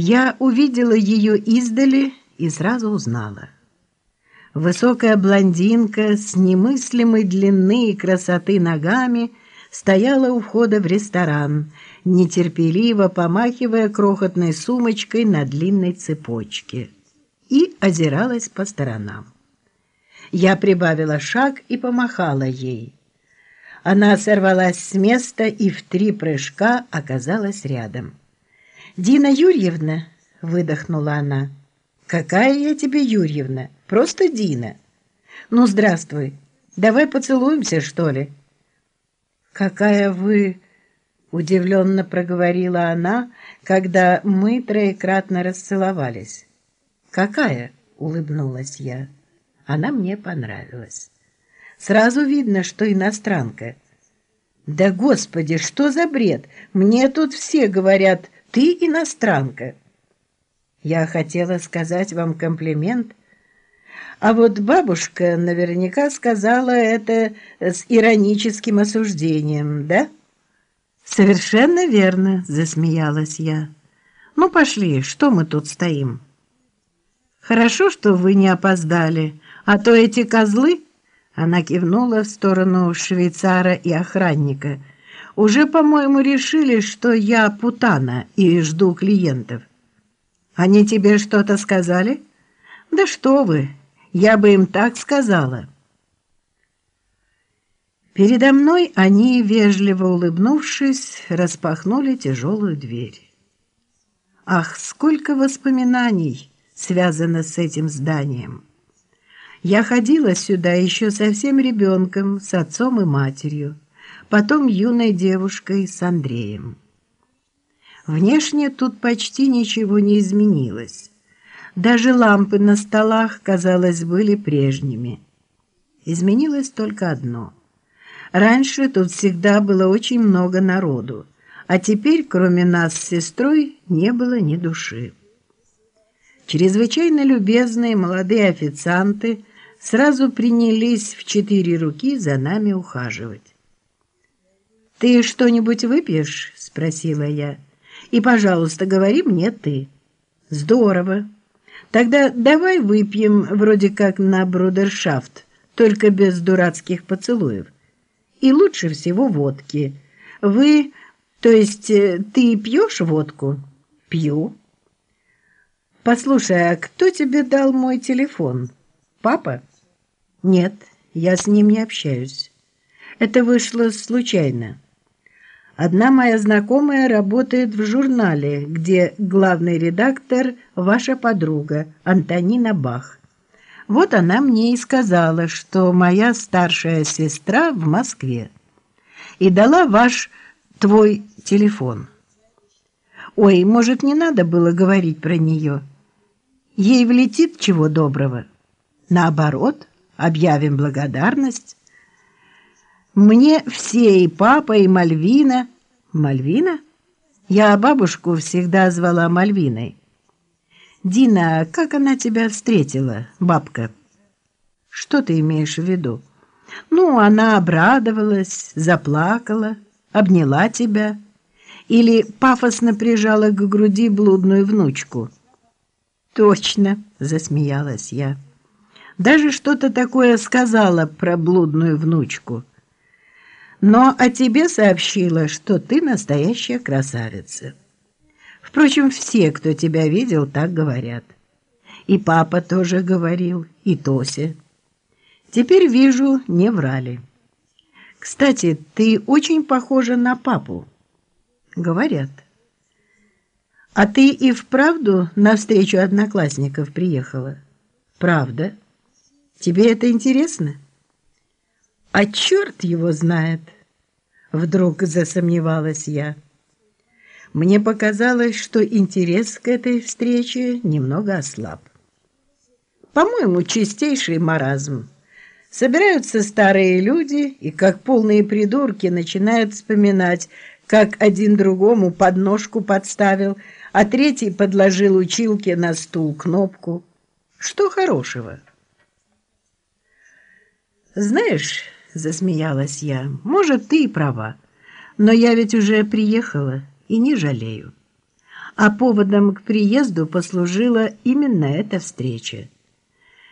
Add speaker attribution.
Speaker 1: Я увидела ее издали и сразу узнала. Высокая блондинка с немыслимой длины и красоты ногами стояла у входа в ресторан, нетерпеливо помахивая крохотной сумочкой на длинной цепочке, и озиралась по сторонам. Я прибавила шаг и помахала ей. Она сорвалась с места и в три прыжка оказалась рядом. «Дина Юрьевна!» — выдохнула она. «Какая я тебе Юрьевна? Просто Дина!» «Ну, здравствуй! Давай поцелуемся, что ли?» «Какая вы...» — удивленно проговорила она, когда мы троекратно расцеловались. «Какая?» — улыбнулась я. Она мне понравилась. Сразу видно, что иностранка. «Да, Господи, что за бред? Мне тут все говорят, ты иностранка». Я хотела сказать вам комплимент, а вот бабушка наверняка сказала это с ироническим осуждением, да? «Совершенно верно», — засмеялась я. «Ну, пошли, что мы тут стоим?» «Хорошо, что вы не опоздали, а то эти козлы...» Она кивнула в сторону швейцара и охранника. «Уже, по-моему, решили, что я путана и жду клиентов». «Они тебе что-то сказали?» «Да что вы, я бы им так сказала». Передо мной они, вежливо улыбнувшись, распахнули тяжелую дверь. Ах, сколько воспоминаний связано с этим зданием! Я ходила сюда еще совсем ребенком, с отцом и матерью, потом юной девушкой с Андреем. Внешне тут почти ничего не изменилось. Даже лампы на столах, казалось, были прежними. Изменилось только одно — Раньше тут всегда было очень много народу, а теперь, кроме нас с сестрой, не было ни души. Чрезвычайно любезные молодые официанты сразу принялись в четыре руки за нами ухаживать. «Ты что-нибудь выпьешь?» — спросила я. «И, пожалуйста, говори мне ты». «Здорово. Тогда давай выпьем вроде как на брудершафт, только без дурацких поцелуев» и лучше всего водки. Вы, то есть э, ты пьешь водку? Пью. Послушай, а кто тебе дал мой телефон? Папа? Нет, я с ним не общаюсь. Это вышло случайно. Одна моя знакомая работает в журнале, где главный редактор – ваша подруга Антонина Бах. Вот она мне и сказала, что моя старшая сестра в Москве. И дала ваш, твой телефон. Ой, может, не надо было говорить про нее? Ей влетит чего доброго. Наоборот, объявим благодарность. Мне все, и папа, и Мальвина. Мальвина? Я бабушку всегда звала Мальвиной. «Дина, как она тебя встретила, бабка?» «Что ты имеешь в виду?» «Ну, она обрадовалась, заплакала, обняла тебя» или пафосно прижала к груди блудную внучку. «Точно!» — засмеялась я. «Даже что-то такое сказала про блудную внучку. Но о тебе сообщила, что ты настоящая красавица». Впрочем, все, кто тебя видел, так говорят. И папа тоже говорил, и Тося. Теперь вижу, не врали. Кстати, ты очень похожа на папу. Говорят. А ты и вправду на встречу одноклассников приехала? Правда? Тебе это интересно? А черт его знает! Вдруг засомневалась я. Мне показалось, что интерес к этой встрече немного ослаб. По-моему, чистейший маразм. Собираются старые люди и, как полные придурки, начинают вспоминать, как один другому подножку подставил, а третий подложил училке на стул кнопку. Что хорошего? «Знаешь, — засмеялась я, — может, ты и права, но я ведь уже приехала» и не жалею. А поводом к приезду послужила именно эта встреча.